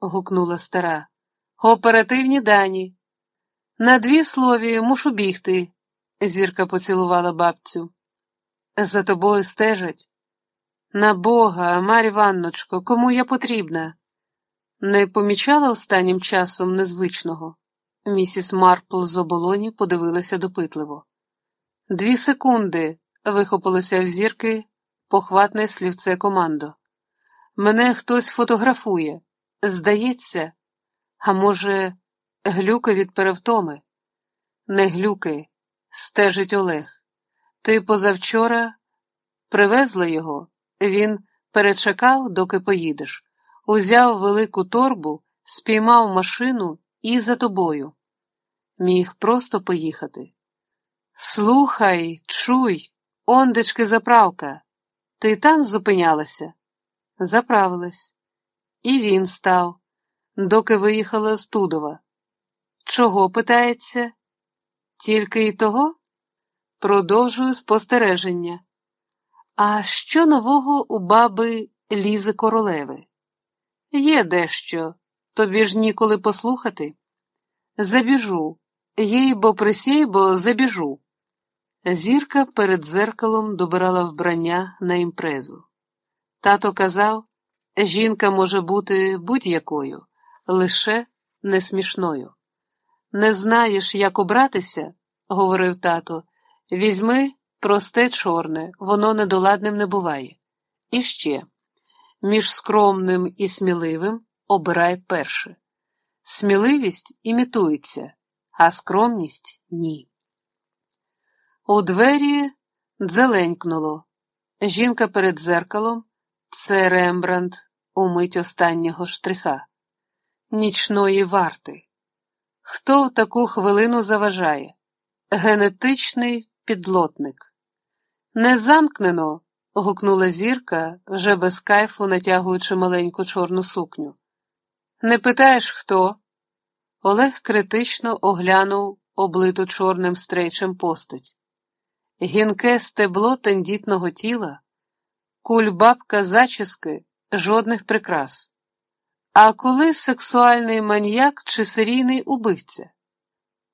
гукнула стара. Оперативні дані. На дві слові мушу бігти, зірка поцілувала бабцю. За тобою стежать. На Бога, Марі Ванночко, кому я потрібна? Не помічала останнім часом незвичного. Місіс Марпл з оболоні подивилася допитливо. Дві секунди, вихопилося в зірки похватне слівце командо. Мене хтось фотографує. Здається, а може, глюки від перевтоми? Не глюки, стежить Олег. Ти позавчора привезла його, він перечекав, доки поїдеш, узяв велику торбу, спіймав машину і за тобою. Міг просто поїхати. Слухай, чуй, ондечки заправка. Ти там зупинялася? Заправилась. І він став, доки виїхала з Тудова. Чого питається? Тільки й того? Продовжую спостереження. А що нового у баби Лізи Королеви? Є дещо, тобі ж ніколи послухати. Забіжу, їй бо присій, бо забіжу. Зірка перед зеркалом добирала вбрання на імпрезу. Тато казав, жінка може бути будь-якою, лише не смішною. Не знаєш, як обратися, говорив тато, візьми просте чорне, воно недоладним не буває. І ще, між скромним і сміливим обирай перше. Сміливість імітується, а скромність ні. У двері дзеленькнуло. Жінка перед зеркалом це Рембрандт умить останнього штриха, нічної варти. Хто в таку хвилину заважає? Генетичний підлотник. Не замкнено. гукнула зірка, вже без кайфу натягуючи маленьку чорну сукню. Не питаєш, хто? Олег критично оглянув облиту чорним стрейчем постать. Гінке стебло тендітного тіла, кульбабка зачіски, жодних прикрас. А коли сексуальний маньяк чи серійний убивця?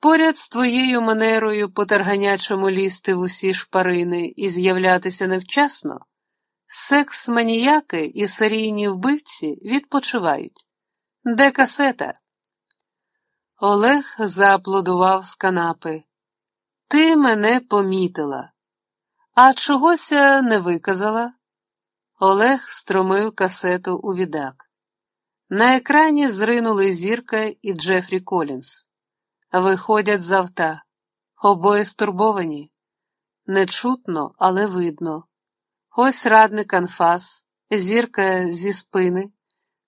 Поряд з твоєю манерою по тарганячому лізти в усі шпарини і з'являтися невчасно, секс маніяки і серійні вбивці відпочивають. Де касета? Олег зааплодував з канапи. Ти мене помітила, а чогося не виказала. Олег стромив касету у відак. На екрані зринули зірка і Джефрі Колінс. Виходять з авта. Обоє стурбовані. Нечутно, але видно. Ось радник анфас, зірка зі спини.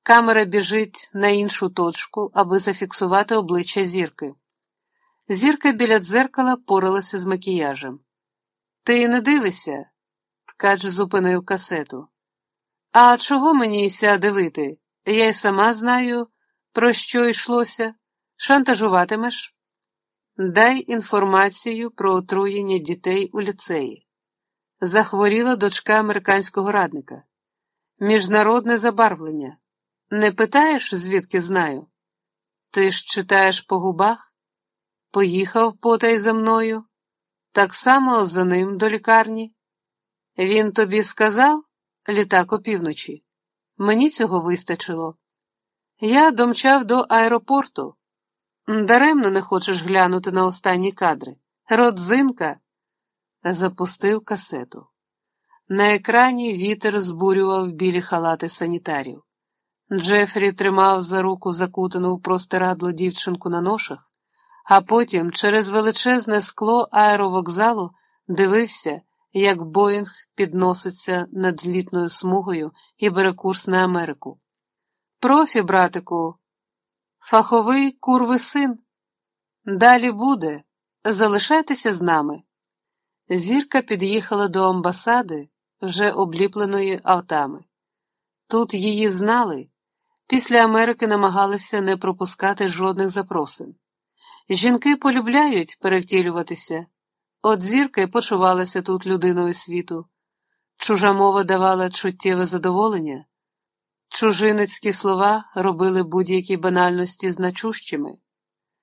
Камера біжить на іншу точку, аби зафіксувати обличчя зірки. Зірка біля дзеркала поралася з макіяжем. Ти не дивишся? Ткач зупинив касету. А чого мені ся дивити? Я й сама знаю, про що йшлося. Шантажуватимеш? Дай інформацію про отруєння дітей у ліцеї. Захворіла дочка американського радника. Міжнародне забарвлення. Не питаєш, звідки знаю? Ти ж читаєш по губах? Поїхав потай за мною, так само за ним до лікарні. Він тобі сказав літак опівночі. Мені цього вистачило. Я домчав до аеропорту. Даремно не хочеш глянути на останні кадри. Родзинка запустив касету. На екрані вітер збурював білі халати санітарів. Джефрі тримав за руку закутану в простирадло дівчинку на ношах, а потім через величезне скло аеровокзалу дивився, як Боїнг підноситься над злітною смугою і бере курс на Америку. Профі, братику, фаховий курви син. Далі буде. Залишайтеся з нами. Зірка під'їхала до амбасади, вже обліпленої автами. Тут її знали. Після Америки намагалися не пропускати жодних запросин. Жінки полюбляють перевтілюватися, от зірка почувалася тут людиною світу. Чужа мова давала чуттєве задоволення. Чужиницькі слова робили будь-які банальності значущими.